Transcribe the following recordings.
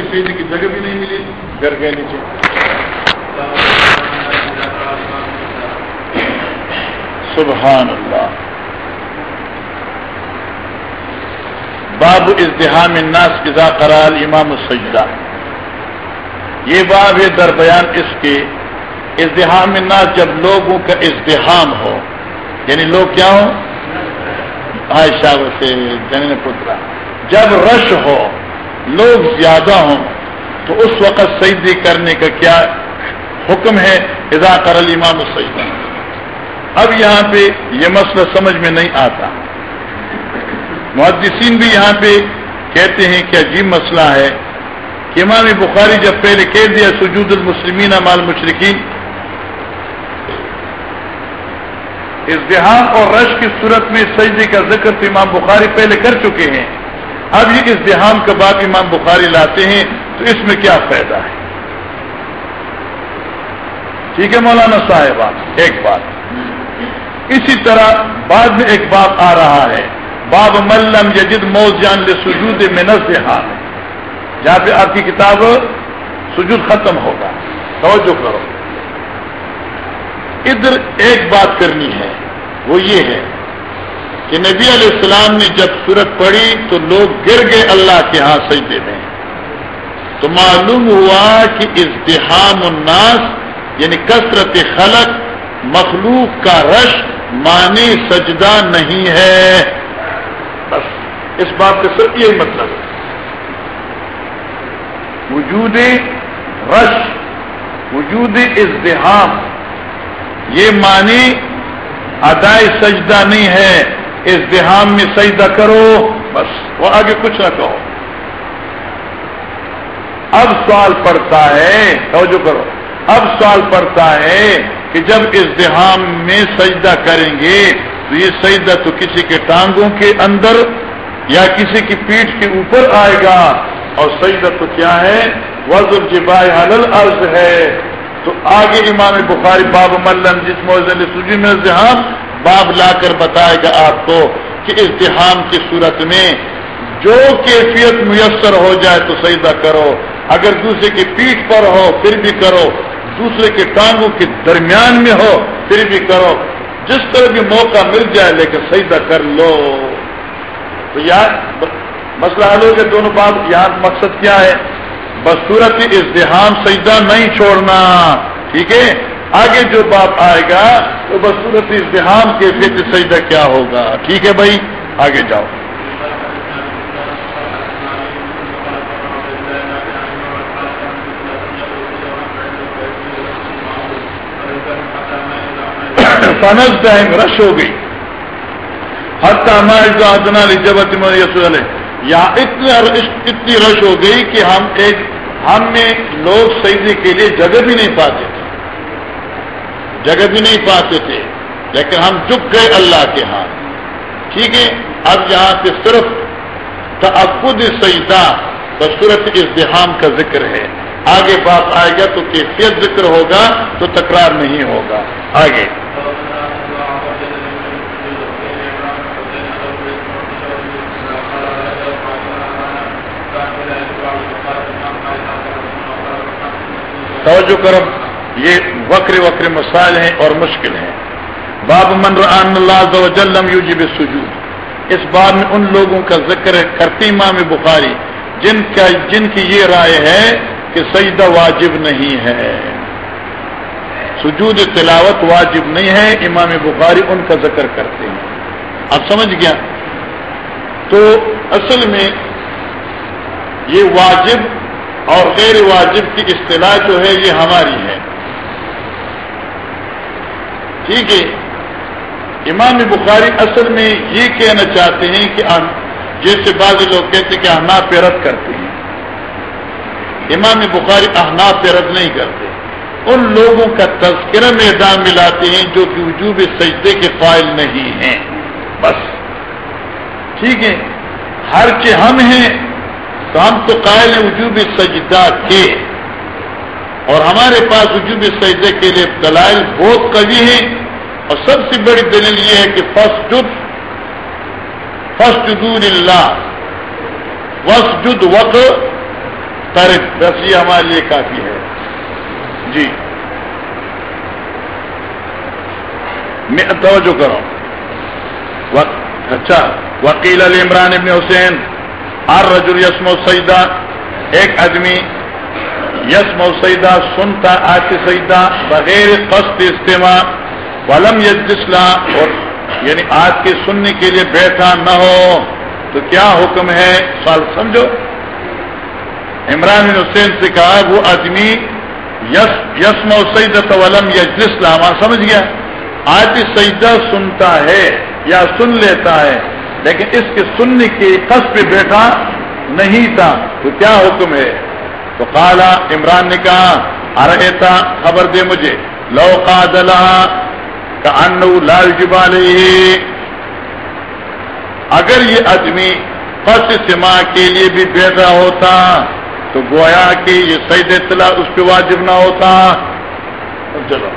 سیدھی کی جگہ بھی نہیں ملی، گھر گئے نیچے۔ سبحان اللہ۔ باب ازدحام الناس اذا قرال امام السجدہ۔ یہ باب ہے در بیان اس کے ازدحام الناس جب لوگوں کا ازدحام ہو۔ یعنی لوگ کیا ہو عائشہ سے جن پترا جب رش ہو لوگ زیادہ ہوں تو اس وقت سجدی کرنے کا کیا حکم ہے؟ اذا قرل امام السجدہ۔ اب یہاں پہ یہ مسئلہ سمجھ میں نہیں آتا۔ محدثین بھی یہاں پہ کہتے ہیں کہ عجیب مسئلہ ہے کہ امام بخاری جب پہلے کہہ دیا، سجود المسلمین مال مشرقین ازدحام اور رش کی صورت میں سجدے کا ذکر تو امام بخاری پہلے کر چکے ہیں۔ اب یہ ازدحام کا بات امام بخاری لاتے ہیں تو اس میں کیا فائدہ ہے؟ ٹھیک ہے مولانا صاحبہ ایک بات۔ اسی طرح بعد میں ایک بات آ رہا ہے۔ باب ملم یجد موز جان لے سجود منز ہاتھ جہاں پہ آپ کی کتاب سجود ختم ہوگا۔ توجہ کرو۔ ادھر ایک بات کرنی ہے، وہ یہ ہے۔ کہ نبی علیہ السلام نے جب صورت پڑی تو لوگ گر گئے اللہ کے ہاں سجدے میں۔ تو معلوم ہوا کہ ازدحام الناس یعنی کثرت خلق، مخلوق کا رش معنی سجدہ نہیں ہے۔ بس، اس بات کا صرف یہی مطلب ہے۔ وجود رش، وجود ازدحام، یہ معنی ادائی سجدہ نہیں ہے۔ ازدحام میں سجدہ کرو، بس، وہ آگے کچھ نہ کہو۔ اب سوال پڑتا ہے، توجہ کرو۔ اب سوال پڑتا ہے کہ جب ازدحام میں سجدہ کریں گے، تو یہ سجدہ تو کسی کے ٹانگوں کے اندر یا کسی کی پیٹھ کے اوپر آئے گا؟ اور سجدہ تو کیا ہے؟ وزر جبائے حلل عرض ہے۔ تو آگے امام بخاری باب ملن، جس موزن سجی میں ازدحام باب لا کر بتائے گا آپ کو کہ ازدحام کی صورت میں جو کیفیت میسر ہو جائے تو سجدہ کرو، اگر دوسرے کی پیٹھ پر ہو پھر بھی کرو، دوسرے کے ٹانگوں کے درمیان میں ہو پھر بھی کرو۔ جس طرح بھی موقع مل جائے لیکن سجدہ کر لو۔ تو یار مسئلہ حل ہو گیا دونوں بات یہاں مقصد کیا ہے؟ بس صورت ازدحام سجدہ نہیں چھوڑنا۔ ٹھیک ہے؟ آگے جو بات آئے گا، تو بس صورت ازدحام کے فکر سجدہ کیا ہوگا؟ ٹھیک ہے بھائی؟ آگے جاؤ۔ فنس ٹائم رش ہو گئی۔ حتہ ہمارے ادنا جبت یسول یا اتنی اتنی رش ہو گئی کہ ہم ایک ہم میں لوگ سجدے کے لیے جگہ بھی نہیں پاتے۔ جگہ بھی نہیں پاتے تھے، لیکن ہم جھک گئے اللہ کے ہاتھ ٹھیک ہے؟ اب یہاں پہ صرف تعبد سجدہ بصورت ازدحام کا ذکر ہے۔ آگے بات آئے گا تو کیفیت ذکر ہوگا تو تکرار نہیں ہوگا۔ آگے۔ توجہ کرو۔ یہ وکر وکر مسائل ہیں اور مشکل ہیں۔ باب من ران اللہ جلم یوجب سجود اس باب میں ان لوگوں کا ذکر کرتی امام بخاری، جن کا جن کی یہ رائے ہے کہ سجدہ واجب نہیں ہے۔ سجود تلاوت واجب نہیں ہے، امام بخاری ان کا ذکر کرتے ہیں۔ آپ سمجھ گیا؟ تو اصل میں یہ واجب اور غیر واجب کی اصطلاح جو ہے، یہ ہماری ہے۔ ٹھیک ہے۔ امام بخاری اصل میں یہ کہنا چاہتے ہیں کہ جیسے بعض لوگ کہتے ہیں کہ احناف پہ رد کرتے ہیں۔ امام بخاری احناف پہ رد نہیں کرتے۔ ان لوگوں کا تذکرہ میدان ملاتے ہیں جو کہ وجوب سجدے کے فائل نہیں ہیں۔ بس۔ ٹھیک ہے۔ ہر کے ہم ہیں، تو ہم تو قائل ہیں وجوب سجدہ کے۔ اور ہمارے پاس وجوب سجدے کے لیے دلائل بہت قوی ہیں اور سب سے بڑی دلیل یہ ہے کہ فسٹ فسٹ اللہ وسجد وق ترک، بس یہ ہمارے لیے کافی ہے۔ جی۔ میں توجہ کرو اچھا۔ وکیل علی عمران ابن حسین، ہر رجل یسم و ایک آدمی یسم و سیدہ، سنتا، آتی سیدہ، بغیر قصد استماع، ولم یجسلا اور یعنی آج کے سننے کے لیے بیٹھا نہ ہو، تو کیا حکم ہے؟ سوال سمجھو۔ عمران بن حسین سے کہا، وہ آدمی یس یسم و سیدت ولم یجسلا وہاں سمجھ گیا۔ آج سجدہ سنتا ہے یا سن لیتا ہے، لیکن اس کے سننے کی قص پہ بیٹھا نہیں تھا، تو کیا حکم ہے؟ تو کالا عمران نے کہا ارے تھا خبر دے مجھے۔ لو کا دلا کا ان لال جبال اگر یہ آدمی فص سما کے لیے بھی بیٹھا ہوتا، تو گویا کہ یہ سعید اطلاع اس پہ واجب نہ ہوتا۔ چلو۔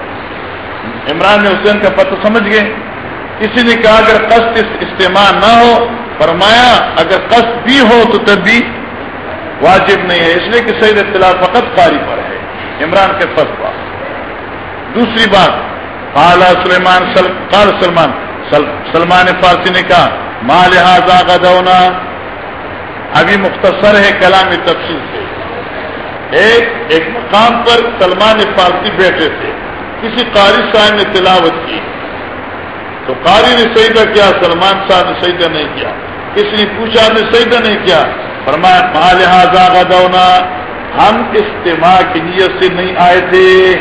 عمران حسین کا پتہ سمجھ گئے۔ کسی نے کہا، اگر قصد استعمال نہ ہو، فرمایا، اگر قصد بھی ہو تو تب بھی واجب نہیں ہے، اس لیے کہ سعید اطلاع فقط قاری پر ہے، عمران کے فص پر۔ دوسری بات اعلیٰ سلیمان سل... قال سلمان، سل... سلمان فارسی نے کہا ماں لہٰذا کا دونا ابھی مختصر ہے کلام تفصیل سے۔ ایک ایک مقام پر سلمان فارسی بیٹھے تھے۔ کسی قاری صاحب نے تلاوت کی۔ تو قاری نے سیدہ کیا، سلمان صاحب نے سیدہ نہیں کیا۔ کسی نے پوچھا نے سیدہ نہیں کیا۔ فرمایا ماں لہٰذا دونا ہم استماع کی نیت سے نہیں آئے تھے۔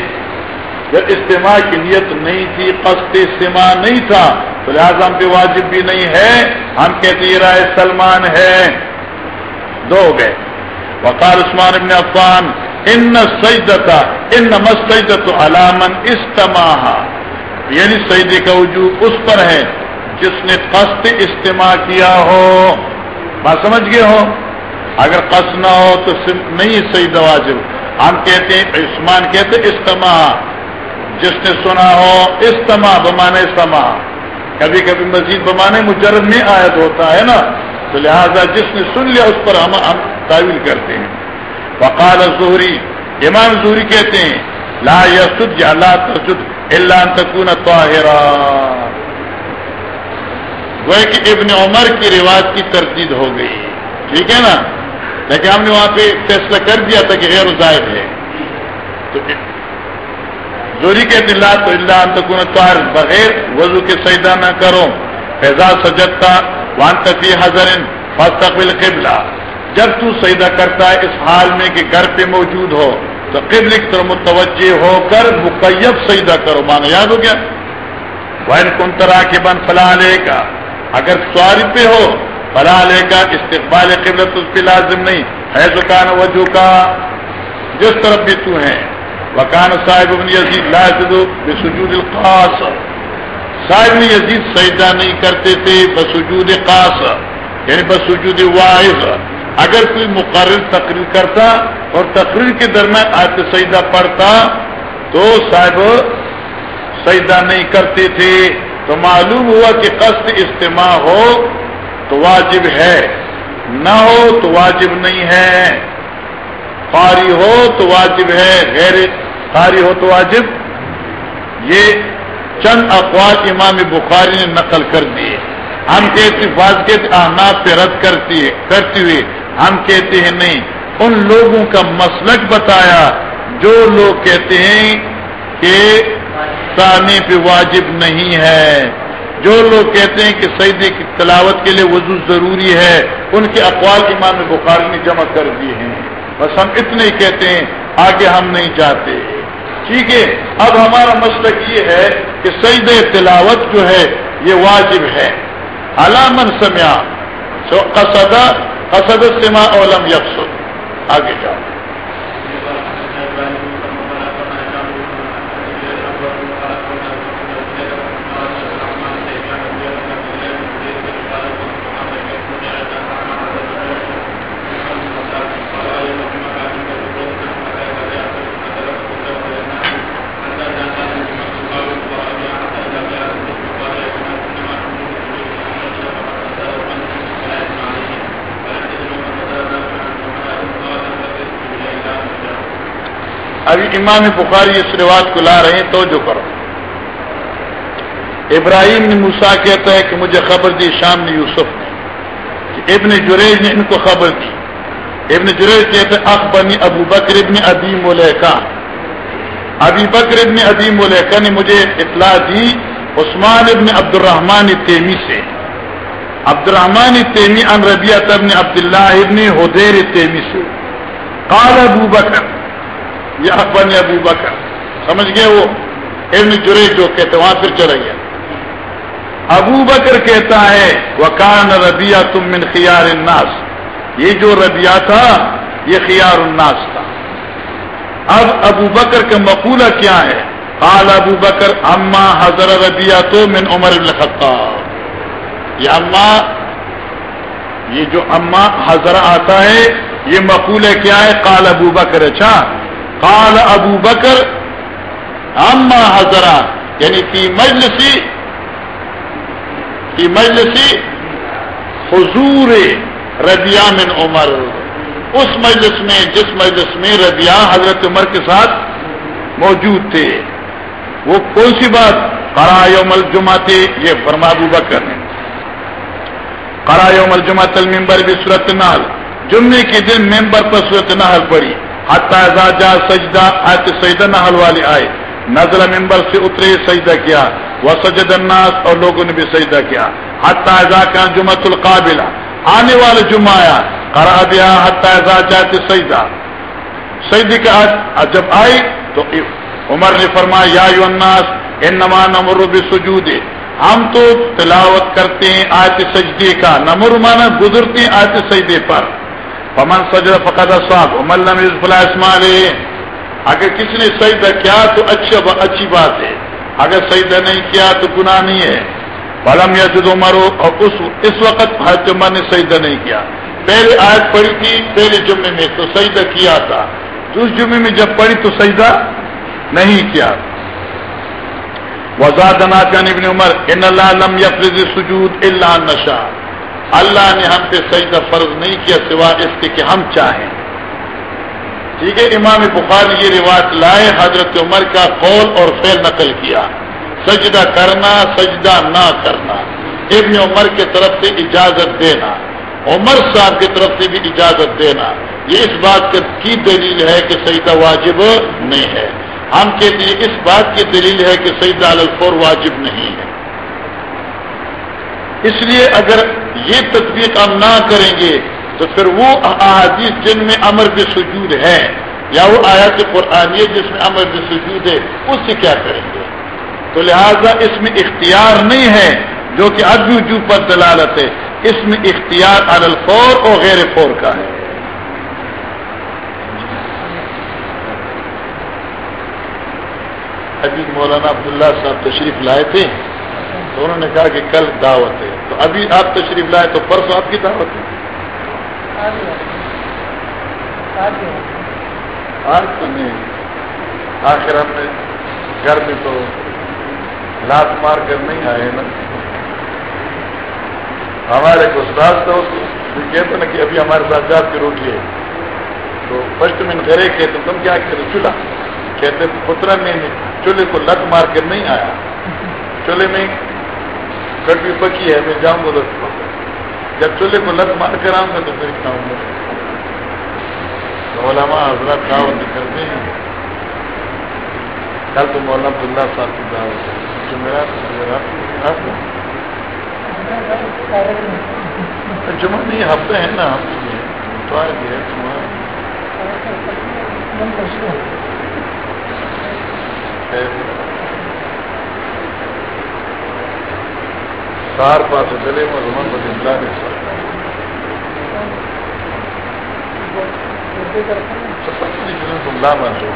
جب استماع کی نیت نہیں تھی، قصد استماع نہیں تھا، تو لہٰذا ہم پہ واجب بھی نہیں ہے۔ ہم کہتے یہ رائے سلمان ہے۔ دو گئے۔ وقال عثمان ابن عفان ان سجدتا ان مسجدت علامن استماع یعنی سعیدے کا وجوب اس پر ہے، جس نے قصد استماع کیا ہو۔ بات سمجھ گئے ہو؟ اگر قصد نہ ہو تو نہیں سعید واجب ہم کہتے ہیں، عثمان کہتے استماع جس نے سنا ہو استماع بمانے استماع کبھی کبھی مزید بمانے مجرد میں آیت ہوتا ہے نا۔ تو لہذا جس نے سن لیا، اس پر ہم ہم تعویل کرتے ہیں۔ وقال زہری امام زہری کہتے ہیں، لا یسد یا لا تسد اللہ تکون طاہرا۔ وہ کہ ابن عمر کی رواج کی تردید ہو گئی۔ ٹھیک ہے نا؟ لیکن ہم نے وہاں پہ فیصلہ کر دیا تھا کہ غیر زائد ہے۔ تو زوری کہتے لا تو اللہ تکون طاہر، بغیر وضو کے سجدہ نہ کرو۔ فیضا سجدتا وان تفی حضر فاستقبل قبلہ۔ جب تو سجدہ کرتا ہے اس حال میں کہ گھر پہ موجود ہو، تو قبل کی طرف متوجہ ہو کر مقیب سجدہ کرو۔ مانا یاد ہو گیا؟ وین کن طرح کے بن فلاں لے کا اگر سواری پہ ہو فلاں لے کا استقبال قبل تو اس پہ لازم نہیں۔ ہے زکان وجو کا جس طرف بھی تو ہے وکان صاحب ابن یزید لاجد بسجود القاص۔ صاحب نے یزید سجدہ نہیں کرتے تھے، بسجود قاص یعنی بسجود واحد اگر کوئی مقرر تقریر کرتا اور تقریر کے درمیان آتے سجدہ پڑھتا، تو صاحب سجدہ نہیں کرتے تھے۔ تو معلوم ہوا کہ قصد اجتماع ہو تو واجب ہے۔ نہ ہو تو واجب نہیں ہے۔ قاری ہو تو واجب ہے۔ غیر قاری ہو تو واجب۔ یہ چند اقوال امام بخاری نے نقل کر دیے۔ ہم کہتے فاض کے احناف پہ رد کرتی ہے کرتی ہوئی ہم کہتے ہیں، نہیں، ان لوگوں کا مسلک بتایا جو لوگ کہتے ہیں کہ ثانی پہ واجب نہیں ہے۔ جو لوگ کہتے ہیں کہ سعیدی کی تلاوت کے لیے وضو ضروری ہے، ان کے اقوال امام بخاری نے جمع کر دیے ہیں۔ بس ہم اتنے ہی کہتے ہیں، آگے ہم نہیں چاہتے ٹھیک ہے؟ اب ہمارا مسلک یہ ہے کہ سعید تلاوت جو ہے، یہ واجب ہے۔ علامن سمیا قصدہ قصد سما اولم یکس آگے جاؤ۔ امام بخاری اس رواج کو لا رہے ہیں تو جو کرو۔ ابراہیم نے موسا کہتا ہے کہ مجھے خبر دی شام نے یوسف نے کہ ابن جریج نے ان کو خبر دی۔ ابن جریج کہتے اخ بنی ابو بکر ابن ابی ملیکا ابی بکر ابن ابی ملیکا نے مجھے اطلاع دی عثمان ابن عبد الرحمان تیمی سے۔ عبد الرحمان تیمی ان ربیہ ابن عبداللہ ابن حدیر تیمی سے۔ قال ابو بکر یہ اخ بنی ابو بکر۔ سمجھ گئے وہ؟ ابن جریج جو کہتے وہاں پھر چلا گیا ابو بکر کہتا ہے، وکان ربیہ تم من خیار الناس۔ یہ جو ربیہ تھا، یہ خیار الناس تھا۔ اب ابو بکر کا مقولہ کیا ہے؟ قال ابو بکر، اما حضر ربیہ تو من عمر الخطاب۔ یہ اما یہ جو اما حضر آتا ہے، یہ مقولہ کیا ہے؟ قال ابو بکر اچھا۔ قال ابو بکر، اما حضرہ یعنی فی مجلسی کی مجلسی حضور ربیہ من عمر۔ اس مجلس میں، جس مجلس میں ربیہ حضرت عمر کے ساتھ موجود تھے۔ وہ کون سی بات؟ کرا یوم الجمہ تھے یہ فرما ابو بکر نے۔ کرا یوم الجمہ تل ممبر بھی صورت نال جمعے کے دن ممبر پر صورت نحل پڑی حتیٰ جا سجدہ آتے سجدہ نحل والے آئے۔ نزل ممبر سے اترے سجدہ کیا۔ وہ سجد الناس اور لوگوں نے بھی سجدہ کیا۔ حتیٰ کا جمعت القابلہ آنے والے جمعہ آیا۔ کرا دیا حتیٰ جاتے سجدہ سجدی کے آج جب آئی تو عمر نے فرمایا، یا یو الناس ان نمر سجود ہم تو تلاوت کرتے ہیں آج سجدے کا۔ نمر مانا گزرتے ہیں آج سجدے پر۔ پمن سجد فقد صاحب عمر نم اسمال اگر کسی نے سجدہ کیا تو اچھا اچھی بات ہے۔ اگر سجدہ نہیں کیا تو گناہ نہیں ہے۔ بلم یا جد عمر، اور اس اس وقت حضرت عمر نے سجدہ نہیں کیا۔ پہلے آیت پڑھی تھی، پہلے جمعے میں تو سجدہ کیا تھا۔ اس جمعے میں جب پڑھی تو سجدہ نہیں کیا۔ وزاد ناچان ابن عمر، ان اللہ لم یفرض سجود اللہ نشا اللہ نے ہم پہ سجدہ فرض نہیں کیا سوا اس کے کہ ہم چاہیں۔ ٹھیک ہے، امام بخار یہ روایت لائے، حضرت عمر کا قول اور فعل نقل کیا۔ سجدہ کرنا، سجدہ نہ کرنا۔ ابن عمر کی طرف سے اجازت دینا۔ عمر صاحب کی طرف سے بھی اجازت دینا۔ یہ اس بات کی دلیل ہے کہ سجدہ واجب نہیں ہے۔ ہم کہتے ہیں اس بات کی دلیل ہے کہ سجدہ الفور واجب نہیں ہے۔ اس لیے اگر یہ تطبیق ہم نہ کریں گے تو پھر وہ احادیث جن میں امر بھی سجود ہے یا وہ آیات قرآنیہ جس میں امر بھی سجود ہے، اس سے کیا کریں گے؟ تو لہذا اس میں اختیار نہیں ہے، جو کہ اب وجوب پر دلالت ہے۔ اس میں اختیار الفور اور غیر فور کا ہے۔ ابھی مولانا عبداللہ صاحب تشریف لائے تھے۔ تو انہوں نے کہا کہ کل دعوت ہے۔ تو ابھی آپ تشریف لائے تو پرسوں آپ کی دعوت ہے۔ آج تو نہیں۔ آخر ہم نے گھر میں تو لات مار کر نہیں آئے نا۔ ہمارے کو استاد تھا اس کو کہتے نا کہ ابھی ہمارے ساتھ جات کی روٹی ہے۔ تو فرسٹ میں گھرے کہتے تم کیا کہتے چولہا۔ کہتے پترا نے چولہے کو لت مار کر نہیں آیا۔ چولہے میں کٹوی پکی ہے، میں جاؤں گا لت مار جب چولہے کو لت مار کر آؤں گا تو پھر کھاؤں گا۔ علماء حضرت دعوت کرتے ہیں۔ کل تو مولانا عبداللہ صاحب کی دعوت جمعہ نہیں، ہفتے ہیں نا، ہفتے تو آئے گئے سار پاس گلے میں رمن بدلا نہیں سکتا تم لا مان جو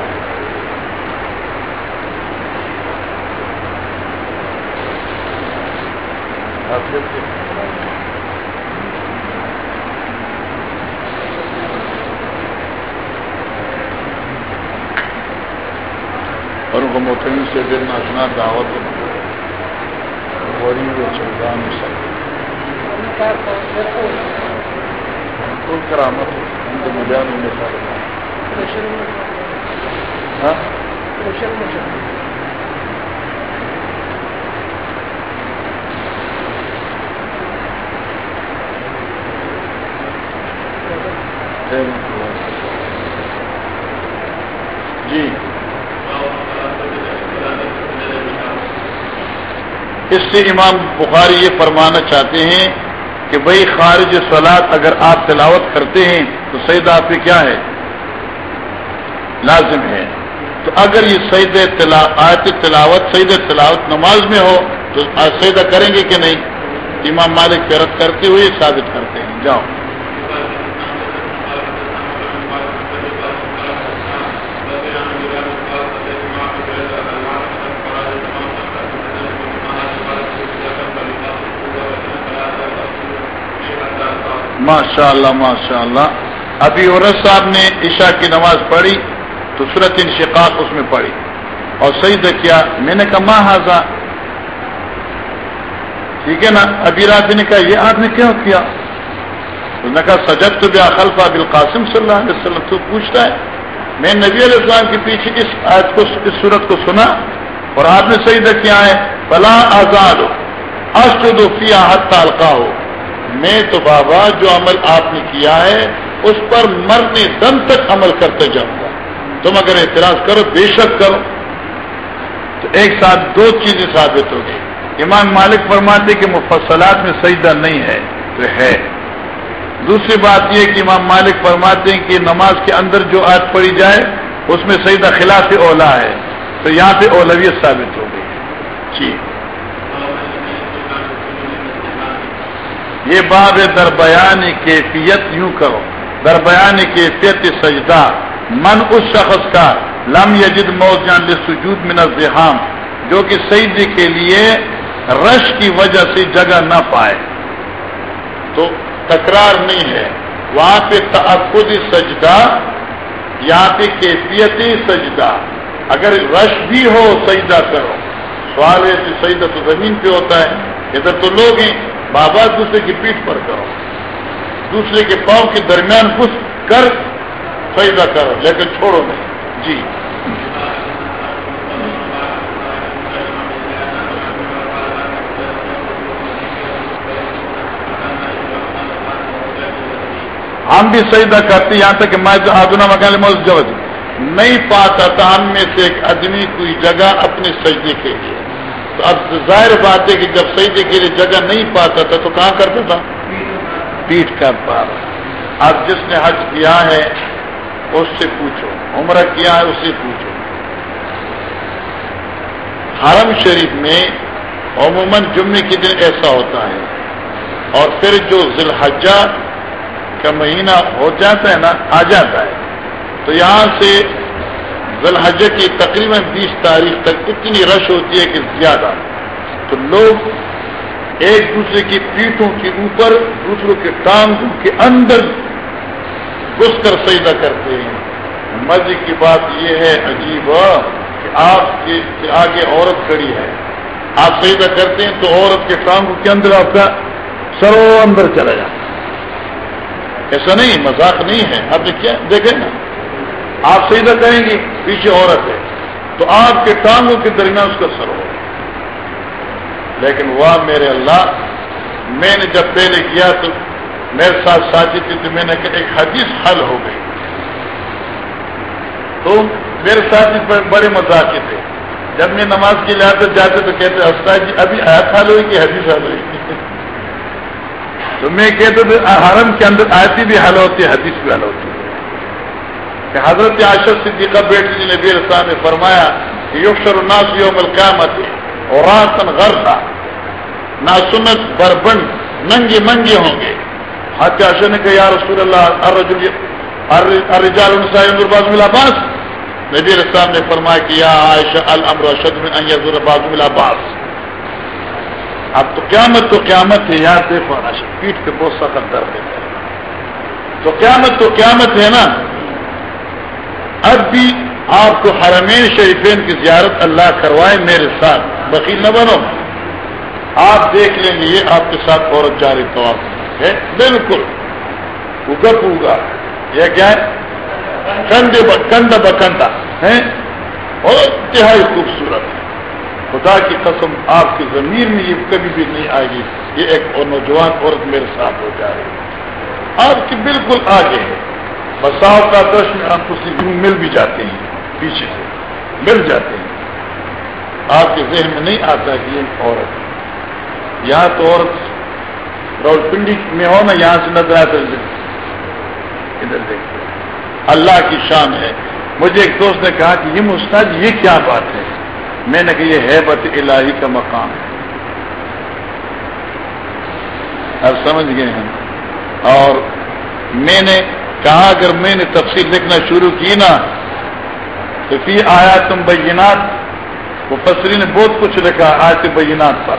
اور وہ سے دن ناچنا دعوت غریب چودان کرامت ان کو مجھے میں سارے ہاں؟ جی اس سے امام بخاری یہ فرمانا چاہتے ہیں کہ بھائی خارج سلاد اگر آپ تلاوت کرتے ہیں تو سید آپ کی کیا ہے؟ لازم ہے۔ تو اگر یہ سید آیت تلاوت سید تلاوت نماز میں ہو تو سیدہ کریں گے کہ نہیں؟ امام مالک رد کرتے ہوئے ثابت کرتے ہیں۔ جاؤ۔ ماشاء اللہ ماشاء اللہ ابھی عورت صاحب نے عشاء کی نماز پڑھی، تو صورت انشقاق اس میں پڑھی۔ اور سعید کیا، میں نے کہا ماں حاضا ٹھیک ہے نا؟ ابھی رات نے کہا، یہ آپ نے کیا کیا؟ اس نے کہا سجد تو بیا خلفہ بالقاسم صلی اللہ علیہ وسلم۔ تو پوچھتا ہے، میں نبی علیہ السلام کے پیچھے اس آیت کو، اس صورت کو سنا؟ اور آپ نے سعید کیا ہے بلا آزاد ہو اشد فیا تعلقہ ہو میں تو بابا جو عمل آپ نے کیا ہے، اس پر مرنے دم تک عمل کرتے جاؤں گا۔ تم اگر اعتراض کرو، بے شک کرو۔ تو ایک ساتھ دو چیزیں ثابت ہو گئی امام مالک فرماتے کہ مفصلات میں سجدہ نہیں ہے، تو ہے۔ دوسری بات یہ کہ امام مالک فرماتے ہیں کہ نماز کے اندر جو آج پڑھی جائے، اس میں سجدہ خلاف اولا ہے۔ تو یہاں پہ اولویت ثابت ہو گئی۔ جی۔ یہ باب دربیان کیفیت یوں کرو۔ دربیان کیفیت سجدہ۔ من اس شخص کا لم یجد موجان سجود من الزحام، جو کہ سجدے کے لیے رش کی وجہ سے جگہ نہ پائے۔ تو تکرار نہیں ہے۔ وہاں پہ تعقد سجدہ یہاں پہ کیفیت سجدہ۔ اگر رش بھی ہو سجدہ کرو۔ سوال ہے کہ سجدہ تو زمین پہ ہوتا ہے، ادھر تو لوگ ہیں۔ بابا دوسرے کی پیٹ پر کرو۔ دوسرے کے پاؤں کے درمیان گھس کر، فائدہ کرو، لیکن چھوڑو نہیں۔ جی۔ ہم بھی سجدہ کرتے یہاں تک کہ میں آدنا مکان موز نہیں پاتا تھا ہم میں سے ایک آدمی کوئی جگہ اپنے سجدے کے لیے۔ اب ظاہر بات ہے کہ جب سجدے کے لیے جگہ نہیں پاتا تھا تو کہاں کرتا تھا؟ پیٹ کر پا رہا اب جس نے حج کیا ہے، اس سے پوچھو۔ عمرہ کیا ہے، اس سے پوچھو۔ حرم شریف میں عموماً جمعے کے دن ایسا ہوتا ہے۔ اور پھر جو ذی کا مہینہ ہو جاتا ہے نا، آ جاتا ہے۔ تو یہاں سے ذلحجہ کی تقریباً بیس تاریخ تک اتنی رش ہوتی ہے کہ زیادہ۔ تو لوگ ایک دوسرے کی پیٹوں کے اوپر، دوسروں کے ٹانگوں کے اندر گھس کر سجدہ کرتے ہیں۔ مزے کی بات یہ ہے عجیب کہ آپ کے آگے عورت کھڑی ہے۔ آپ سجدہ کرتے ہیں تو عورت کے ٹانگوں کے اندر آپ کا سرو اندر چلا جاتا ایسا نہیں، مذاق نہیں ہے۔ آپ نے کیا دیکھیں نا۔ آپ سیدھا کریں گے پیچھے عورت ہے۔ تو آپ کے ٹانگوں کے درمیان اس کا سر ہو لیکن وہ میرے اللہ، میں نے جب پہلے کیا تو میرے ساتھ ساتھی تھی تو میں نے کہا، ایک حدیث حل ہو گئی۔ تو میرے ساتھی بڑے مزاق تھے۔ جب میں نماز کے لیے آتے جاتے تو کہتے، استاد جی ابھی آیت حل ہوئی کہ حدیث حل ہوئی؟ تو میں کہتے تھے حرم کے اندر آیتی بھی حل ہوتی ہے حدیث بھی حل ہوتی۔ ہے کہ حضرت عاشق صدیقہ بیٹی جی نبی السلام نے فرمایا کہ یوکشر الناس یوم القیامت اور راسن غر تھا ناسنت بربن ننگے منگے ہوں گے۔ حضرت عاشق نے کہا، یا رسول اللہ الرجل، الرجال الباز العباس نبی السلام نے فرمایا کہ یا عائشہ، الامر اشد من ان یزور باز العباس اب تو قیامت تو قیامت ہے یاد دیکھو پیٹ پہ بہت سخت درد ہے۔ تو قیامت تو قیامت ہے نا۔ اب بھی آپ کو حرمین شریفین کی زیارت اللہ کروائے میرے ساتھ۔ وکیل نہ بنو۔ آپ دیکھ لیں گے یہ آپ کے ساتھ عورت جاری طواف ہے۔ بالکل۔ اگا پوگا یہ کیا ہے؟ کندھ کندھا بکندھا ہے اور انتہائی خوبصورت۔ ہے خدا کی قسم آپ کی زمین میں یہ کبھی بھی نہیں آئے گی۔ یہ ایک اور نوجوان عورت میرے ساتھ ہو جائے آپ کی بالکل آگے ہے۔ بساؤ کا دش میں آپ کسی مل بھی جاتے ہیں پیچھے سے، مل جاتے ہیں۔ آپ کے ذہن میں نہیں آتا کہ یہ عورت یہاں تو عورت راول پنڈی میں ہو نا، یہاں سے نظر آتا ادھر دیکھتے اللہ کی شان ہے۔ مجھے ایک دوست نے کہا کہ یہ مستاد یہ کیا بات ہے؟ میں نے کہا، یہ ہے بت الہی کا مقام ہے۔ اب سمجھ گئے ہیں۔ اور میں نے کہا اگر میں نے تفصیل لکھنا شروع کی نا، تو پھر آیا تم بینات وہ پسری نے بہت کچھ لکھا آیت بینات پر،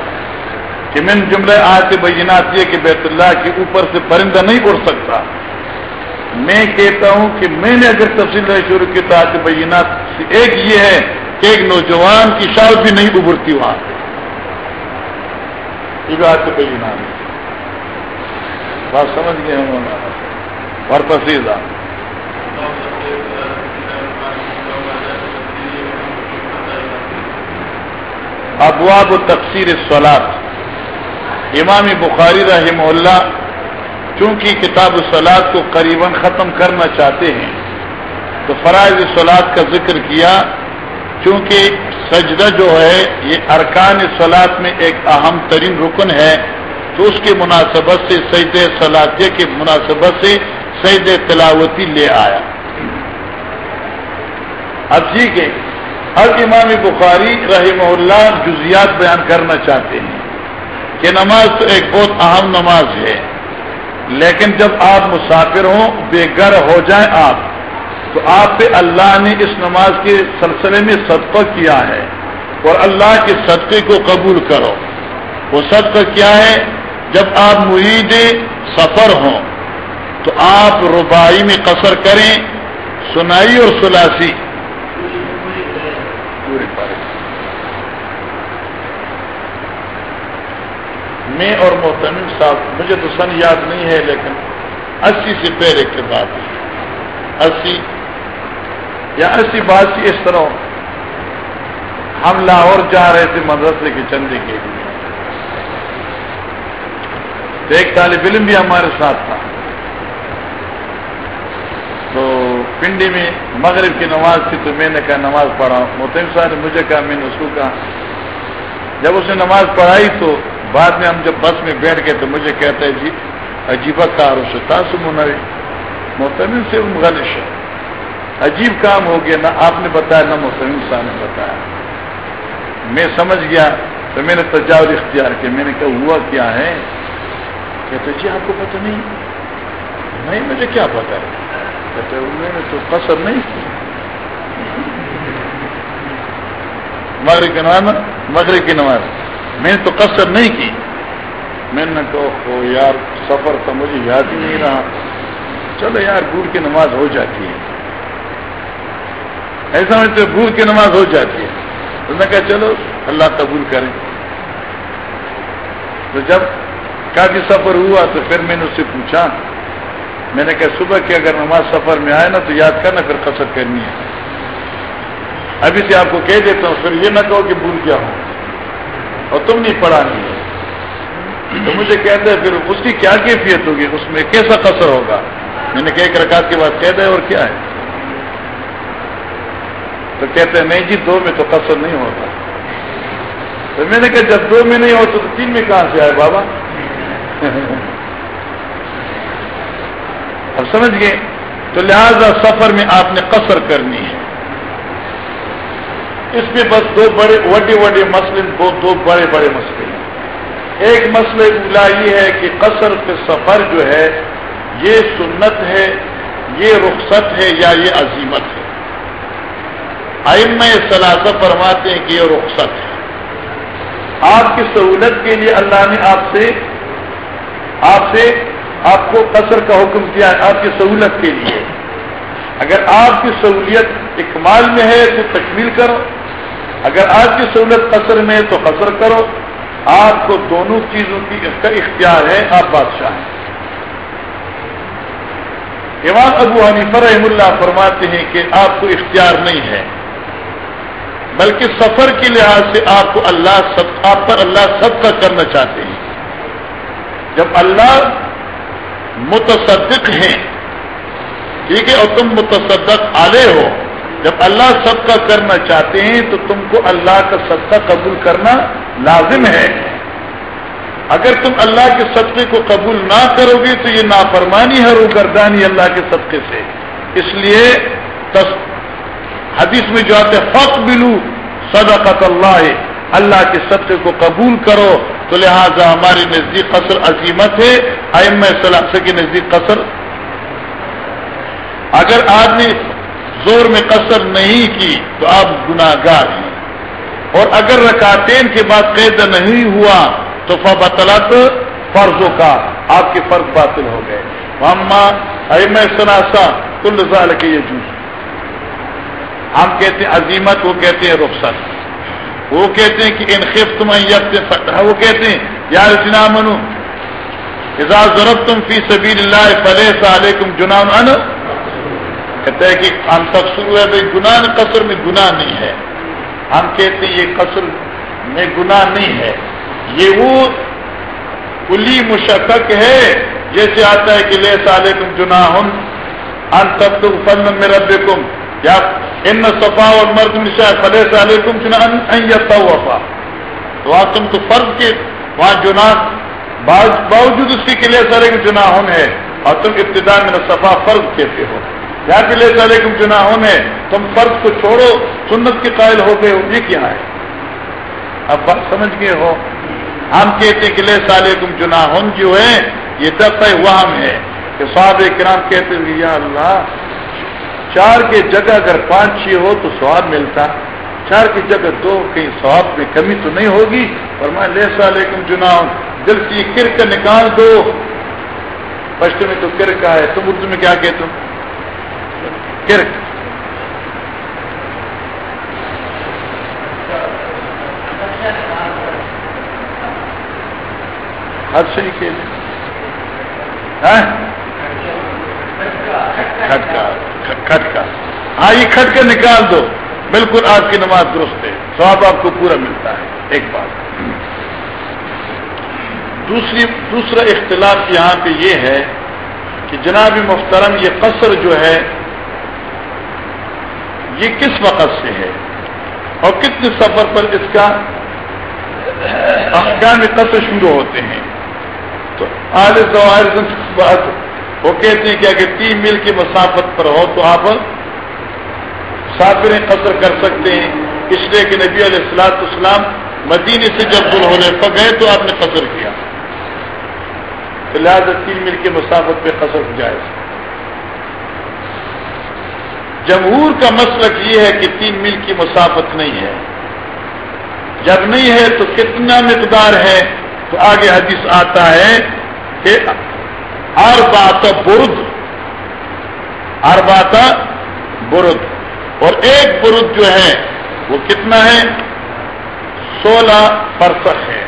کہ من جملے آیت بینات یہ کہ بیت اللہ کے اوپر سے پرندہ نہیں اڑ سکتا۔ میں کہتا ہوں کہ میں نے اگر تفصیل شروع کی تو آیت بینات ایک یہ ہے کہ ایک نوجوان کی شال بھی نہیں ابھرتی وہاں سے۔ یہ آیت بینات۔ بات سمجھ گئے ہوں۔ اور پسیزہ ابواب و تفسیر سولاد امام بخاری رحم اللہ چونکہ کتاب سولاد کو قریب ختم کرنا چاہتے ہیں، تو فرائض سولاد کا ذکر کیا، چونکہ سجدہ جو ہے، یہ ارکان سولاد میں ایک اہم ترین رکن ہے، تو اس کی مناسبت سے سجد سلادیہ کی مناسبت سے سجد تلاوتی لے آیا۔ اب ٹھیک ہے۔ ہر امام بخاری رحمہ اللہ جزیات بیان کرنا چاہتے ہیں کہ نماز تو ایک بہت اہم نماز ہے۔ لیکن جب آپ مسافر ہوں، بے گھر ہو جائیں آپ، تو آپ پہ اللہ نے اس نماز کے سلسلے میں صدقہ کیا ہے۔ اور اللہ کے صدقے کو قبول کرو۔ وہ صدقہ کیا ہے؟ جب آپ مرید سفر ہوں تو آپ ربائی میں قصر کریں، سنائی اور سلاسی۔ میں اور محتم صاحب، مجھے تو سن یاد نہیں ہے، لیکن اسی سے پہلے کے بعد اسی، یا اسی بات کی اس طرح ہم لاہور جا رہے تھے مدرسے کے چندے کے لیے۔ ایک طالب علم بھی ہمارے ساتھ تھا تو پنڈی میں، مغرب کی نماز تھی تو میں نے کہا نماز پڑھا محتم مطلب صاحب نے مجھے کہا، میں نے اس کو کہا۔ جب اس نے نماز پڑھائی تو بعد میں ہم جب بس میں بیٹھ گئے تو مجھے کہتا ہے جی عجیبہ کار ہو ستا سمنوی محتمل سے غلش ہے عجیب کام ہو گیا، نہ آپ نے بتایا، نہ محتمل صاحب نے بتایا۔ میں سمجھ گیا تو میں نے تجاوز اختیار کیا۔ میں نے کہا، ہوا کیا ہے؟ کہتے جی آپ کو پتہ نہیں۔ نہیں، مجھے کیا پتا ہے؟ کہتے میں نے تو قصر نہیں کی۔ مغرب کی نماز، مغرب کی نماز۔ میں نے تو قصر نہیں کی۔ میں نے کہا یار، سفر تو مجھے یاد ہی نہیں رہا۔ چلو یار بھول کی نماز ہو جاتی ہے۔ ایسا میں بھول کی نماز ہو جاتی ہے۔ تو میں کہا، چلو، اللہ قبول کریں۔ تو جب کافی سفر ہوا تو پھر میں نے اس سے پوچھا میں نے کہا صبح کی اگر نماز سفر میں آئے نا تو یاد کرنا پھر قصر کرنی ہے۔ ابھی سے آپ کو کہہ دیتا ہوں، پھر یہ نہ کہو کہ بھول کیا ہوں۔ اور تم نہیں پڑھا نہیں تو مجھے کہتے ہیں پھر اس کی کیا کیفیت ہوگی؟ اس میں کیسا قصر ہوگا؟ میں نے کہ ایک رکعت کے بعد کہہ دے اور کیا ہے؟ تو کہتے ہیں نہیں جی دو میں تو قصر نہیں ہوتا۔ تو میں نے کہا، جب دو میں نہیں ہوتا تو تین میں کہاں سے آئے بابا؟ اب سمجھ گئے تو لہذا سفر میں آپ نے قصر کرنی ہے۔ اس میں بس دو بڑے وڈے وڈے مسئلے، دو بڑے بڑے مسئلے۔ ہیں ایک مسئلہ اولا یہ ہے کہ قصر کے سفر جو ہے، یہ سنت ہے، یہ رخصت ہے یا یہ عظیمت ہے۔ آئم میں سلاسہ فرماتے ہیں کہ یہ رخصت ہے۔ آپ کی سہولت کے لیے اللہ نے آپ سے آپ سے آپ کو قصر کا حکم کیا ہے آپ کی سہولت کے لیے۔ اگر آپ کی سہولیت اکمال میں ہے تو تکمیل کرو۔ اگر آپ کی سہولت قصر میں ہے تو قصر کرو۔ آپ کو دونوں چیزوں کی اس کا اختیار ہے، آپ بادشاہ ہیں۔ امام ابو حنیفر رحم اللہ فرماتے ہیں کہ آپ کو اختیار نہیں ہے، بلکہ سفر کے لحاظ سے آپ کو اللہ سب، آپ پر اللہ سب کا کرنا چاہتے ہیں۔ جب اللہ متصدق ہیں۔ ٹھیک ہے، اور تم متصدق آلے ہو۔ جب اللہ سب کا کرنا چاہتے ہیں تو تم کو اللہ کا صدقہ قبول کرنا لازم ہے۔ اگر تم اللہ کے صدقے کو قبول نہ کرو گے تو یہ نافرمانی ہے رو گردانی اللہ کے صدقے سے۔ اس لیے حدیث میں جو آتے فق بلو صدقت اللہ۔ اللہ کے صدقے کو قبول کرو، تو لہذا ہماری نزدیک قصر عظیمت ہے ام صلاح کے نزدیک قصر۔ اگر آدمی زور میں قصر نہیں کی، تو آپ گناہ گار ہیں۔ اور اگر رکاتین کے بعد قید نہیں ہوا، تو فبطلت فرضوں کا آپ کے فرض باطل ہو گئے۔ میں سناسا کل سال کے یہ جوس ہم کہتے ہیں عظیمت، وہ کہتے ہیں رخصت۔ وہ کہتے ہیں کہ ان خف تم وہ کہتے ہیں یار جنا منو اعزاز ضرورت تم فی سبیل اللہ فلح علیکم جنام ان کہتے ہیں کہ ہم سب شروع ہے، بھائی، گناہ قصر میں گناہ نہیں ہے. ہم کہتے ہیں یہ قصر میں گناہ نہیں ہے. یہ وہ کلی مشقق ہے، جیسے آتا ہے کہ لے سالے تم جنا ہن تب تم فن میں رب کم یا ان صفا اور مرد نشا فلے سالے تم چنا وفا تو آج تم تو فرض کے وہاں جنا باوجود اس کے لیے سارے چنا ہن ہے اور تم ابتدا میں صفا فرض کہتے ہو۔ یا کہ لے سالے تم ہے تم فرض کو چھوڑو، سنت کے قائل ہو گئے ہو، یہ کیا ہے؟ اب بات سمجھ گئے ہو؟ ہم کہتے کہ لے سالے تم چنا جو ہے یہ دس ہے وہم ہے کہ صحاب کرام کہتے ہیں یا اللہ چار کے جگہ اگر پانچ چھ ہو تو سواب ملتا۔ چار کی جگہ دو کہیں سواب میں کمی تو نہیں ہوگی۔ اور میں لے سالے تم دل سے یہ کرک نکال دو۔ پشت میں تو کرکا ہے۔ تم اردو میں کیا کہتے کرک ہر صحیح کے لیے ہاں؟ کھٹکا ہاں یہ کھٹکا نکال دو۔ بالکل آپ کی نماز درست ہے۔ سواب آپ کو پورا ملتا ہے۔ ایک بات۔ دوسری، دوسرا اختلاف یہاں پہ یہ ہے کہ جناب محترم، یہ قصر جو ہے، یہ کس وقت سے ہے؟ اور کتنے سفر پر اس کا احکام قصر شروع ہوتے ہیں؟ تو آج بات وہ کہتے ہیں کہ اگر تین میل کی مسافت پر ہو تو آپ سافریں قصر کر سکتے ہیں۔ اس لیے کہ نبی علیہ السلاط اسلام مدینے سے جب دل ہونے گئے تو آپ نے قصر کیا۔ لہٰذا تین میل کی مسافت پہ قصر جائے جمہور کا مسلک یہ ہے کہ تین میل کی مسافت نہیں ہے۔ جب نہیں ہے تو کتنا مقدار ہے؟ تو آگے حدیث آتا ہے کہ ہر بات برد۔ ہر بات برد۔ اور ایک برد جو ہے وہ کتنا ہے؟ سولہ فرسخ ہے۔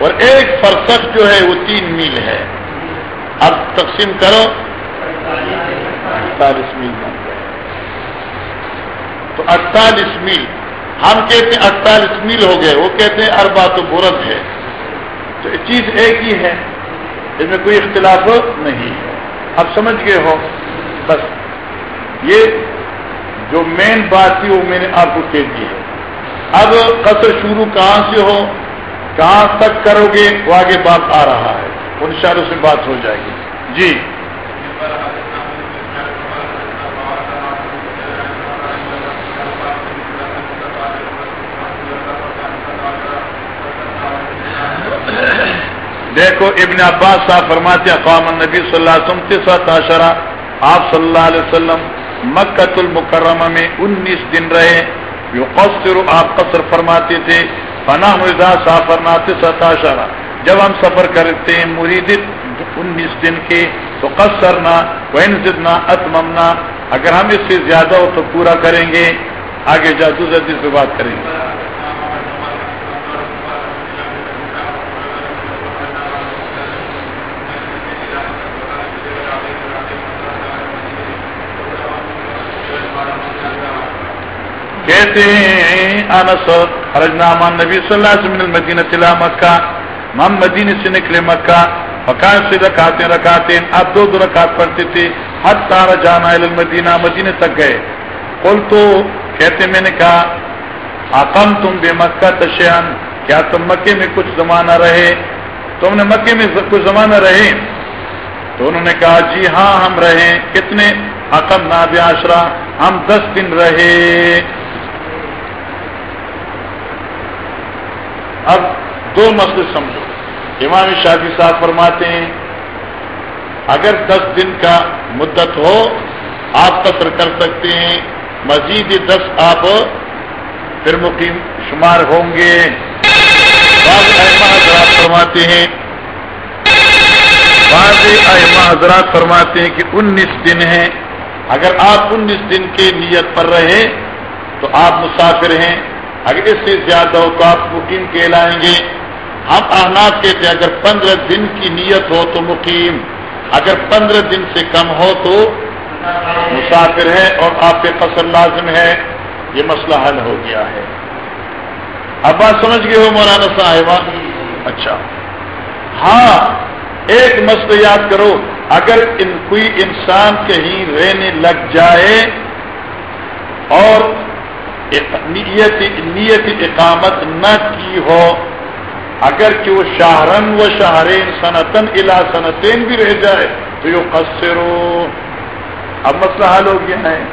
اور ایک فرسخ جو ہے وہ تین میل ہے۔ اب تقسیم کرو۔ اڑتالیس میل بن گئے۔ تو اڑتالیس میل۔ ہم کہتے ہیں اڑتالیس میل ہو گئے، وہ کہتے ہیں اربا تو برد ہے۔ تو چیز ایک ہی ہے۔ اس میں کوئی اختلاف نہیں ہے۔ اب سمجھ گئے ہو؟ بس یہ جو مین بات تھی وہ میں نے آپ کو کہہ دی ہے۔ اب قصر شروع کہاں سے ہو؟ کہاں تک کرو گے؟ وہ آگے بات آ رہا ہے۔ ان شاء سے بات ہو جائے گی۔ جی۔ دیکھو، ابن عباس صاحب فرماتے ہیں، قوم نبی صلی اللہ علیہ وسلم تاشرہ آپ صلی اللہ علیہ وسلم مکت المکرمہ میں انیس دن رہے۔ جو قصر آپ قصر فرماتے تھے۔ فنا مرزا صاحب فرماتے ستاشرہ جب ہم سفر کرتے ہیں مرید انیس دن کے تو قصرنا وین زدنا اتممنا۔ اگر ہم اس سے زیادہ ہو تو پورا کریں گے۔ آگے جادو زدی سے بات کریں گے۔ کہتے ہیں انس حرجنامان نبی صلی اللہ علیہ وسلم مدینہ تلا مکہ۔ ہم مدینے سے نکلے مکہ۔ فکان سے رکھاتے رکھاتے اب دو دو رکعت پڑھتے تھے۔ ہر تارا جانا مدینہ مدینے تک گئے۔ کل تو کہتے میں نے کہا آکم تم بے مکہ تشیان۔ کیا تم مکے میں کچھ زمانہ رہے؟ تم نے مکے میں کچھ زمانہ رہے؟ تو انہوں نے کہا جی ہاں ہم رہے۔ کتنے؟ حکم ناب آشرا ہم دس دن رہے۔ اب دو مسئلے سمجھو۔ امام شادی صاحب فرماتے ہیں، اگر دس دن کا مدت ہو، آپ قطر کر سکتے ہیں۔ مزید دس آپ پھر مقیم شمار ہوں گے۔ بعض حضرات فرماتے ہیں، بعض احمد حضرات فرماتے ہیں کہ انیس دن ہیں۔ اگر آپ انیس دن کے نیت پر رہے تو آپ مسافر ہیں۔ اگر اس سے زیادہ ہو تو آپ مقیم کہلائیں گے۔ ہم احناف کہتے ہیں، اگر پندرہ دن کی نیت ہو تو مقیم، اگر پندرہ دن سے کم ہو تو مسافر ہے اور آپ کے فصل لازم ہے۔ یہ مسئلہ حل ہو گیا ہے۔ اب بات سمجھ گئے ہو مولانا صاحبہ اچھا۔ ہاں ایک مسئلہ یاد کرو، اگر ان کوئی انسان کہیں رہنے لگ جائے اور نیت نیت اقامت نہ کی ہو اگر کہ وہ شاہرن و شاہرین سنتن الا سنتین بھی رہ جائے، تو یہ قصرو اب مسئلہ حل ہو گیا ہے۔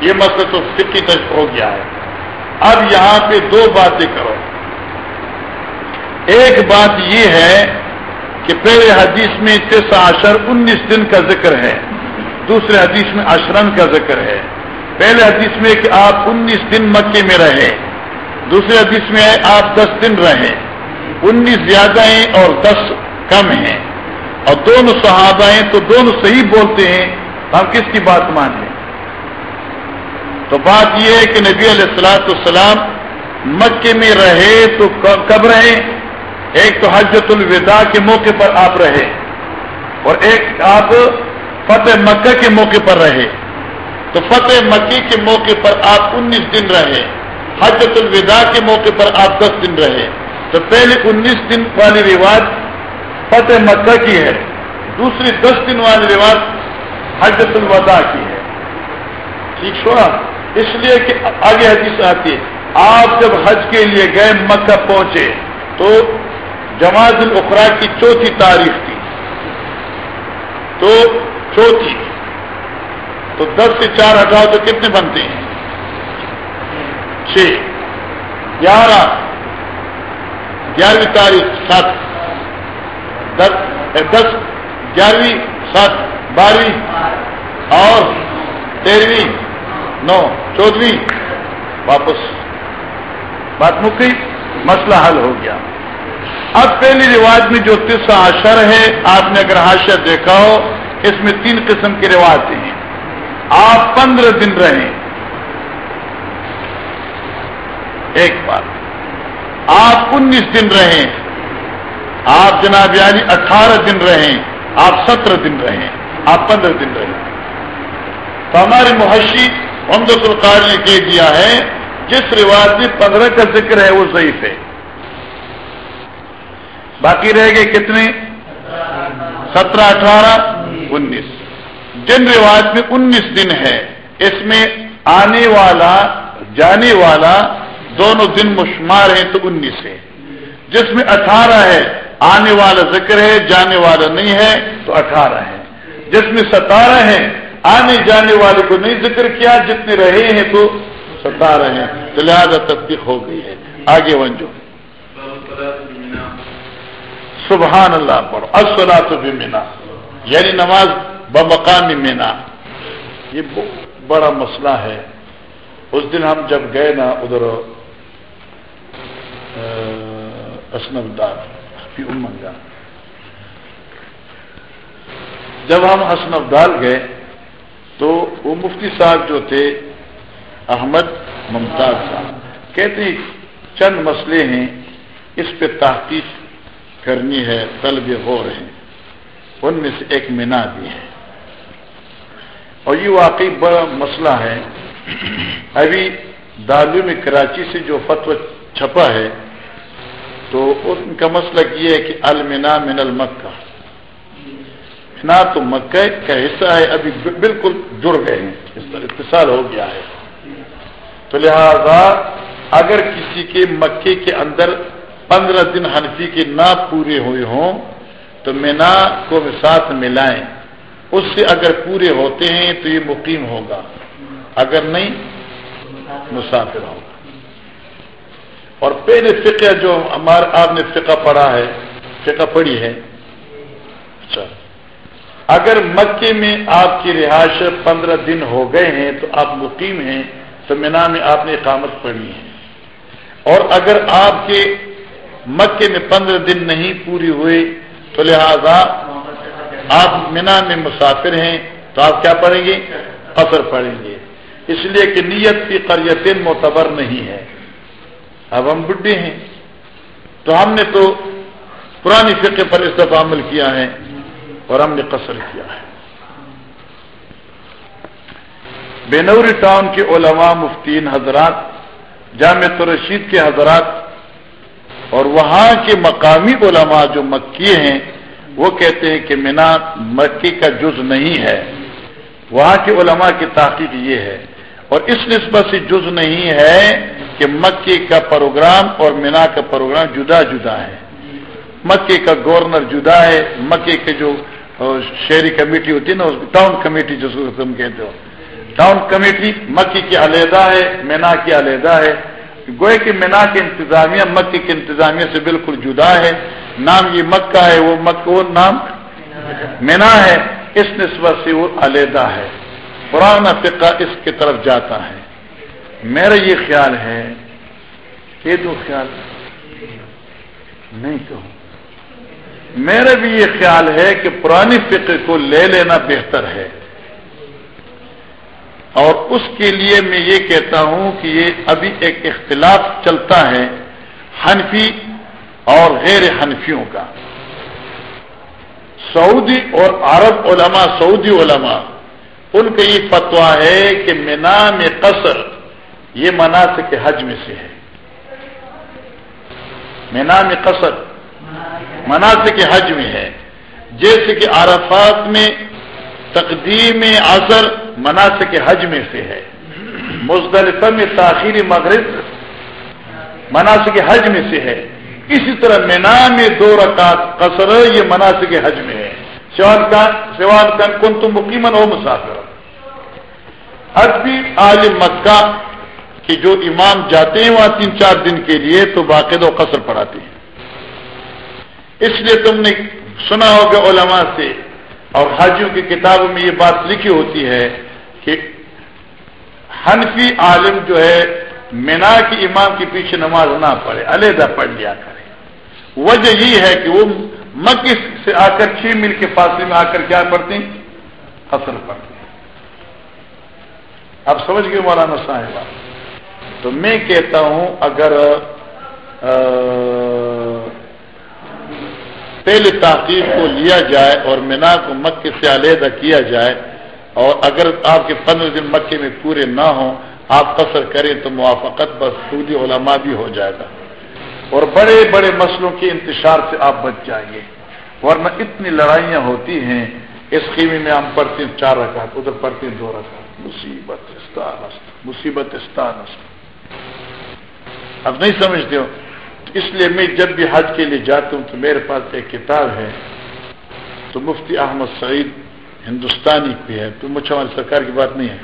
یہ مسئلہ تو فکی تک ہو گیا ہے۔ اب یہاں پہ دو باتیں کرو۔ ایک بات یہ ہے کہ پہلے حدیث میں عشر انیس دن کا ذکر ہے، دوسرے حدیث میں اشرن کا ذکر ہے۔ پہلے حدیث میں کہ آپ انیس دن مکے میں رہے دوسرے حدیث میں آپ دس دن رہے انیس زیادہ ہیں اور دس کم ہیں۔ اور دونوں صحابہ ہیں تو دونوں صحیح بولتے ہیں ہم کس کی بات مان لیں تو بات یہ ہے کہ نبی علیہ السلاۃ السلام مکے میں رہے تو کب رہے ایک تو حجت الوداع کے موقع پر آپ رہے اور ایک آپ فتح مکہ کے موقع پر رہے۔ تو فتح مکی کے موقع پر آپ انیس دن رہے حجت الوداع کے موقع پر آپ دس دن رہے۔ تو پہلے انیس دن والی رواج فتح مکہ کی ہے، دوسری دس دن والی رواج حجت الوداع کی ہے۔ ٹھیک سونا اس لیے کہ آگے حدیث آتی ہے، آپ جب حج کے لیے گئے مکہ پہنچے، تو جماعت الخرا کی چوتھی تاریخ تھی۔ تو چوتھی تو دس سے چار ہٹاؤ تو کتنے بنتے ہیں؟ چھ۔ گیارہ۔ گیارہویں تاریخ، سات۔ دس دس۔ گیارہویں، سات۔ بارہویں۔ اور تیرہویں۔ نو۔ چودہویں۔ واپس۔ بات مکی مسئلہ حل ہو گیا۔ اب پہلی رواج میں جو تیسرا اشر ہے، آپ نے اگر حاشر دیکھا ہو، اس میں تین قسم کے رواج ہیں۔ آپ پندرہ دن رہیں۔ ایک بات۔ آپ انیس دن رہیں۔ آپ جناب یعنی اٹھارہ دن رہیں۔ آپ سترہ دن رہیں۔ آپ پندرہ دن رہیں۔ تو ہمارے محشی محمد القار نے کہہ دیا ہے، جس رواج میں پندرہ کا ذکر ہے وہ ضعیف ہے۔ باقی رہ گئے کتنے؟ سترہ، اٹھارہ، انیس۔ جن رواج میں انیس دن ہے، اس میں آنے والا، جانے والا دونوں دن مشمار ہیں تو انیس ہے۔ جس میں اٹھارہ ہے، آنے والا ذکر ہے، جانے والا نہیں ہے تو اٹھارہ ہے۔ جس میں ستارہ ہے آنے جانے والے کو نہیں ذکر کیا، جتنے رہے ہیں تو ستارہ ہیں۔ تو لہٰذا تصدیق ہو گئی ہے۔ آگے ونجو۔ سبحان اللہ، پڑھو۔ اصلا تو بھی مینا یعنی نماز بمقام مینا۔ یہ بڑا مسئلہ ہے۔ اس دن ہم جب گئے نا ادھر اسنفدار امنگا جب ہم اسنفدار گئے تو وہ مفتی صاحب جو تھے، احمد ممتاز صاحب، کہتے ہیں، چند مسئلے ہیں، اس پہ تحقیق کرنی ہے، طلب ہو رہے ہیں۔ ان میں سے ایک مینا بھی ہے۔ اور یہ واقعی بڑا مسئلہ ہے۔ ابھی دالو میں کراچی سے جو فتو چھپا ہے، تو ان کا مسئلہ یہ ہے کہ المنا من المکہ۔ منا تو مکہ کا حصہ ہے، ابھی بالکل جڑ گئے ہیں، اس طرح اتصال ہو گیا ہے۔ تو لہذا اگر کسی کے مکے کے اندر پندرہ دن حنفی کے نہ پورے ہوئے ہوں، تو مینا کو ساتھ ملائیں۔ اس سے اگر پورے ہوتے ہیں تو یہ مقیم ہوگا۔ اگر نہیں، مسافر ہوگا۔ اور پہلے فقہ جو ہمارا آپ نے فقہ پڑھا ہے، فقہ پڑھی ہے۔ اچھا۔ اگر مکے میں آپ کی رہائش پندرہ دن ہو گئے ہیں تو آپ مقیم ہیں، تو مینا میں آپ نے اقامت پڑھی ہے۔ اور اگر آپ کے مکے میں پندرہ دن نہیں پوری ہوئی تو لہذا آپ مینا میں مسافر ہیں تو آپ کیا پڑھیں گے؟ قصر پڑھیں گے۔ اس لیے کہ نیت کی قریت معتبر نہیں ہے اب ہم بڈھے ہیں۔ تو ہم نے تو پرانی فقہ پر اس دفعہ عمل کیا ہے اور ہم نے قصر کیا ہے۔ بینوری ٹاؤن کے علماء مفتین حضرات، جامع رشید کے حضرات اور وہاں کے مقامی علماء جو مکی ہیں وہ کہتے ہیں کہ مینا مکی کا جز نہیں ہے۔ وہاں کے علماء کی تحقیق یہ ہے۔ اور اس نسبت سے جز نہیں ہے کہ مکے کا پروگرام اور مینا کا پروگرام جدا جدا ہے۔ مکے کا گورنر جدا ہے۔ مکے کے جو شہری کمیٹی ہوتی ہے نا ٹاؤن کمیٹی جس کو تم کہتے ہو۔ ٹاؤن کمیٹی مکی کی علیحدہ ہے، مینا کی علیحدہ ہے۔ گوئے کہ مینا کی انتظامیہ مکی کے انتظامیہ سے بالکل جدا ہے۔ نام یہ مکہ ہے، وہ مک وہ نام مینا ہے، اس نسبت سے وہ علیحدہ ہے۔ پرانا فقہ اس کی طرف جاتا ہے۔ میرا یہ خیال ہے یہ دو خیال نہیں کہوں۔ میرا بھی یہ خیال ہے کہ پرانی فقہ کو لے لینا بہتر ہے۔ اور اس کے لیے میں یہ کہتا ہوں کہ یہ ابھی ایک اختلاف چلتا ہے۔ حنفی اور غیر حنفیوں کا۔ سعودی اور عرب علماء، سعودی علماء، ان کا یہ فتوا ہے کہ مینا میں قصر یہ مناسب کے حج میں سے ہے۔ مینا میں قصر مناسب کے حج میں ہے۔ جیسے کہ عرفات میں تقدیم اثر مناسب کے حج میں سے ہے۔ مزدلفہ میں تاخیر مغرب مناسب کے حج میں سے ہے۔ اسی طرح مینا میں دو رکعت قصر یہ مناسب کے حج میں ہے۔ سوال خان سوال خان کن تم مقیمن ہو مسافر۔ اب بھی عالم مکہ کہ جو امام جاتے ہیں وہاں تین چار دن کے لیے تو باقاعدہ قصر پڑھاتے ہیں۔ اس لیے تم نے سنا ہوگا علماء سے، اور حاجیوں کی کتابوں میں یہ بات لکھی ہوتی ہے کہ حنفی عالم جو ہے، مینا کی امام کے پیچھے نماز نہ پڑھے، علیحدہ پڑھ لیا کرے وجہ یہ ہے کہ وہ مکہ سے آ کر چھ میل کے فاصلے میں آ کر کیا پڑھتے ہیں؟ اثر پڑھتے ہیں۔ اب سمجھ گئے مولانا صاحبہ تو میں کہتا ہوں اگر پہلے تحقیق کو لیا جائے اور مینا کو مکے سے علیحدہ کیا جائے، اور اگر آپ کے پندرہ دن مکے میں پورے نہ ہوں، آپ قصر کریں تو موافقت بس سودی علماء بھی ہو جائے گا۔ اور بڑے بڑے مسئلوں کے انتشار سے آپ بچ جائیں گے ورنہ اتنی لڑائیاں ہوتی ہیں، اس خیمے میں ہم پڑھتے ہیں چار رکعت، ادھر پڑھتے ہیں دو رکعت۔ مصیبت استان مصیبت استان اب نہیں سمجھتے ہو؟ اس لیے میں جب بھی حج کے لیے جاتا ہوں تو میرے پاس ایک کتاب ہے۔ تو مفتی احمد سعید ہندوستانی بھی ہے، تو مجھے ہماری سرکار کی بات نہیں ہے۔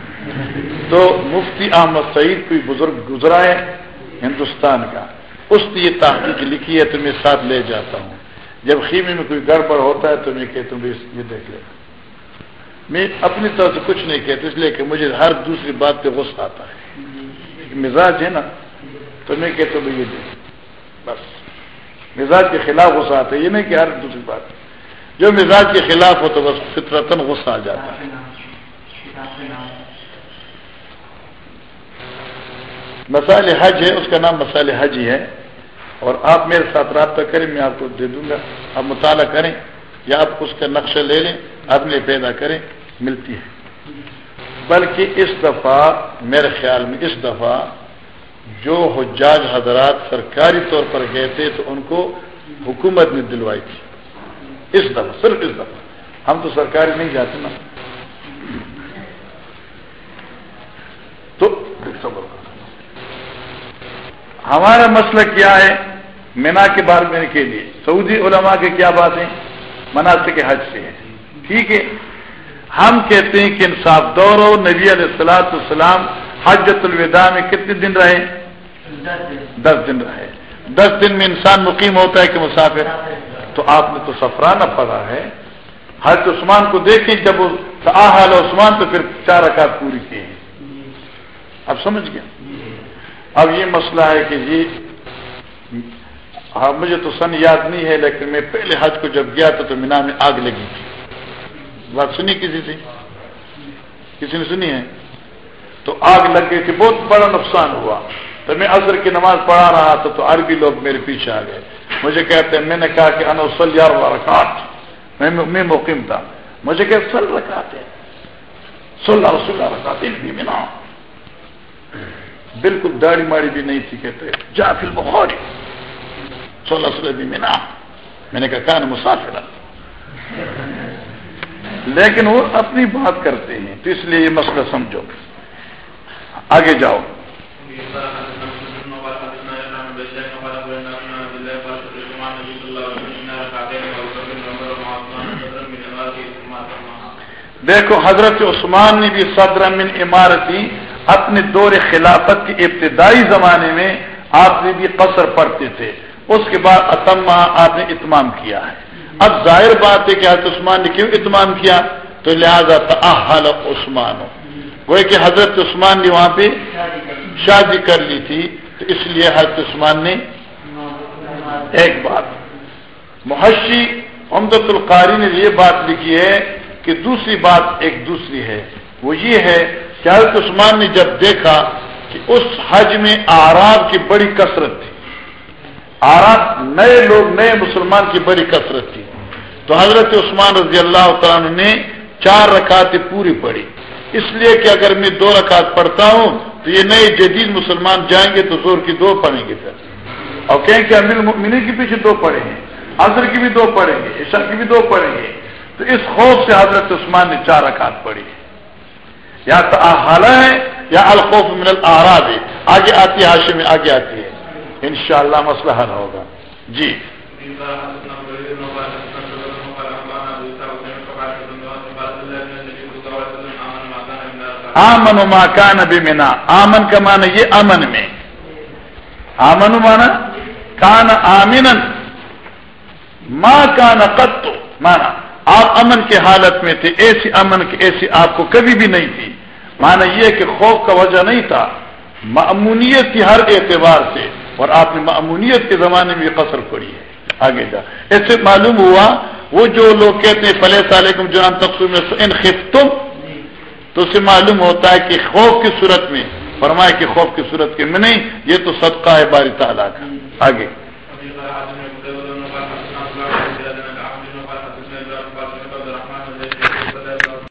تو مفتی احمد سعید کوئی بزرگ گزرا ہے ہندوستان کا۔ اس نے یہ تحقیق لکھی ہے تو میں ساتھ لے جاتا ہوں۔ جب خیمے میں کوئی گڑبڑ ہوتا ہے تو میں کہتا ہوں یہ دیکھ لے۔ میں اپنی طرف سے کچھ نہیں کہتا، اس لیے کہ مجھے ہر دوسری بات پہ غصہ آتا ہے۔ مزاج ہے نا؟ تو میں کہتا ہوں یہ دیکھ۔ بس۔ مزاج کے خلاف غصہ آتا ہے، یہ نہیں کہ ہر دوسری بات۔ جو مزاج کے خلاف ہو تو بس فطرتن غصہ آ جاتا ہے۔ مسائل حج ہے، اس کا نام مسائل حج ہی ہے۔ اور آپ میرے ساتھ رابطہ کریں، میں آپ کو دے دوں گا۔ آپ مطالعہ کریں یا آپ اس کا نقشہ لے لیں اپنے پیدا کریں، ملتی ہے۔ بلکہ اس دفعہ، میرے خیال میں اس دفعہ جو حجاج حضرات سرکاری طور پر گئے تھے، تو ان کو حکومت نے دلوائی تھی۔ اس دفعہ، صرف اس دفعہ۔ ہم تو سرکاری نہیں جاتے نا تو ہمارا مسئلہ کیا ہے مینا کے بارے میں کے لیے؟ سعودی علماء کے کیا بات ہے مناسب کے حج سے ہے ٹھیک ہے۔ ہم کہتے ہیں کہ انصاف دور ہو، نبی علیہ السلاۃ السلام حجت الوداع میں کتنے دن رہے؟ دس دن رہے۔ دس دن میں انسان مقیم ہوتا ہے کہ مسافر۔ تو آپ نے تو سفرانہ پڑا ہے۔ حضرت عثمان کو دیکھیں، جب وہ حال عثمان تو پھر چار رکعت پوری کی ہیں اب سمجھ گیا اب یہ مسئلہ ہے کہ جی ہاں مجھے تو سن یاد نہیں ہے، لیکن میں پہلے حج کو جب گیا تھا تو مینا میں آگ لگی تھی۔ بات سنی کسی سے؟ کسی نے سنی ہے؟ تو آگ لگ گئی تھی، بہت بڑا نقصان ہوا۔ تو میں اثر کی نماز پڑھا رہا تھا تو عربی لوگ میرے پیچھے آ گئے۔ مجھے کہتے ہیں، میں نے کہا کہ انوسل یار رکاٹ میں مقیم تھا۔ مجھے کہ سل رکھاتے سولہ سولہ رکھاتے بھی بالکل داڑھی ماڑی بھی نہیں تھی کہتے۔ جا پھر بخوری سولہ سولہ بھی میں میں نے کہا کہاں مسافر لیکن وہ اپنی بات کرتے ہیں، تو اس لیے یہ مسئلہ سمجھو۔ آگے جاؤ۔ دیکھو، حضرت عثمان نے بھی صدر من عمارتی اپنے دور خلافت کے ابتدائی زمانے میں آپ نے بھی قصر پڑھتے تھے۔ اس کے بعد اتما آپ نے اتمام کیا ہے۔ اب ظاہر بات ہے کہ حضرت عثمان نے کیوں اتمام کیا؟ تو لہذا تحل عثمان۔ ہو وہ کہ حضرت عثمان نے وہاں پہ شادی کر لی تھی۔ تو اس لیے حضرت عثمان نے ایک بات۔ محشی امدت القاری نے یہ بات لکھی ہے کہ دوسری بات ایک دوسری ہے۔ وہ یہ ہے کہ حضرت عثمان نے جب دیکھا کہ اس حج میں آراب کی بڑی کثرت تھی آراب نئے لوگ، نئے مسلمان کی بڑی کثرت تھی، تو حضرت عثمان رضی اللہ تعالیٰ نے چار رکعتیں پوری پڑھی۔ اس لیے کہ اگر میں دو رکعت پڑھتا ہوں تو یہ نئے جدید مسلمان جائیں گے تو زور کی دو پڑھیں گے پھر۔ اور کہیں کہ امیر ممنی کے پیچھے دو پڑھیں گے، عصر کی بھی دو پڑھیں گے عشا کی بھی دو پڑھیں گے۔ تو اس خوف سے حضرت عثمان نے چار رکعت پڑھی۔ یا تو ہے یا الخوف من الحراب ہے۔ آگے آتی ہے حاشے میں آگے آتی ہے۔ انشاءاللہ مسئلہ حل ہوگا۔ جی۔ آمن و ماکان ابھی منا آمن کا مانا یہ امن میں۔ آمن مانا کان آمین ماں کان قط مانا آپ امن کے حالت میں تھے، ایسی امن کی ایسی آپ کو کبھی بھی نہیں تھی۔ مانا یہ کہ خوف کا وجہ نہیں تھا۔ معمونیت کی ہر اعتبار سے۔ اور آپ نے معمونیت کے زمانے میں یہ قصر پڑی ہے۔ آگے جا۔ ایسے معلوم ہوا، وہ جو لوگ کہتے ہیں فلح علیکم جان تقسیم ان خفتم۔ تو اسے معلوم ہوتا ہے کہ خوف کی صورت میں فرمائے کہ خوف کی صورت کے میں نہیں، یہ تو صدقہ ہے باری تعالیٰ کا۔ آگے۔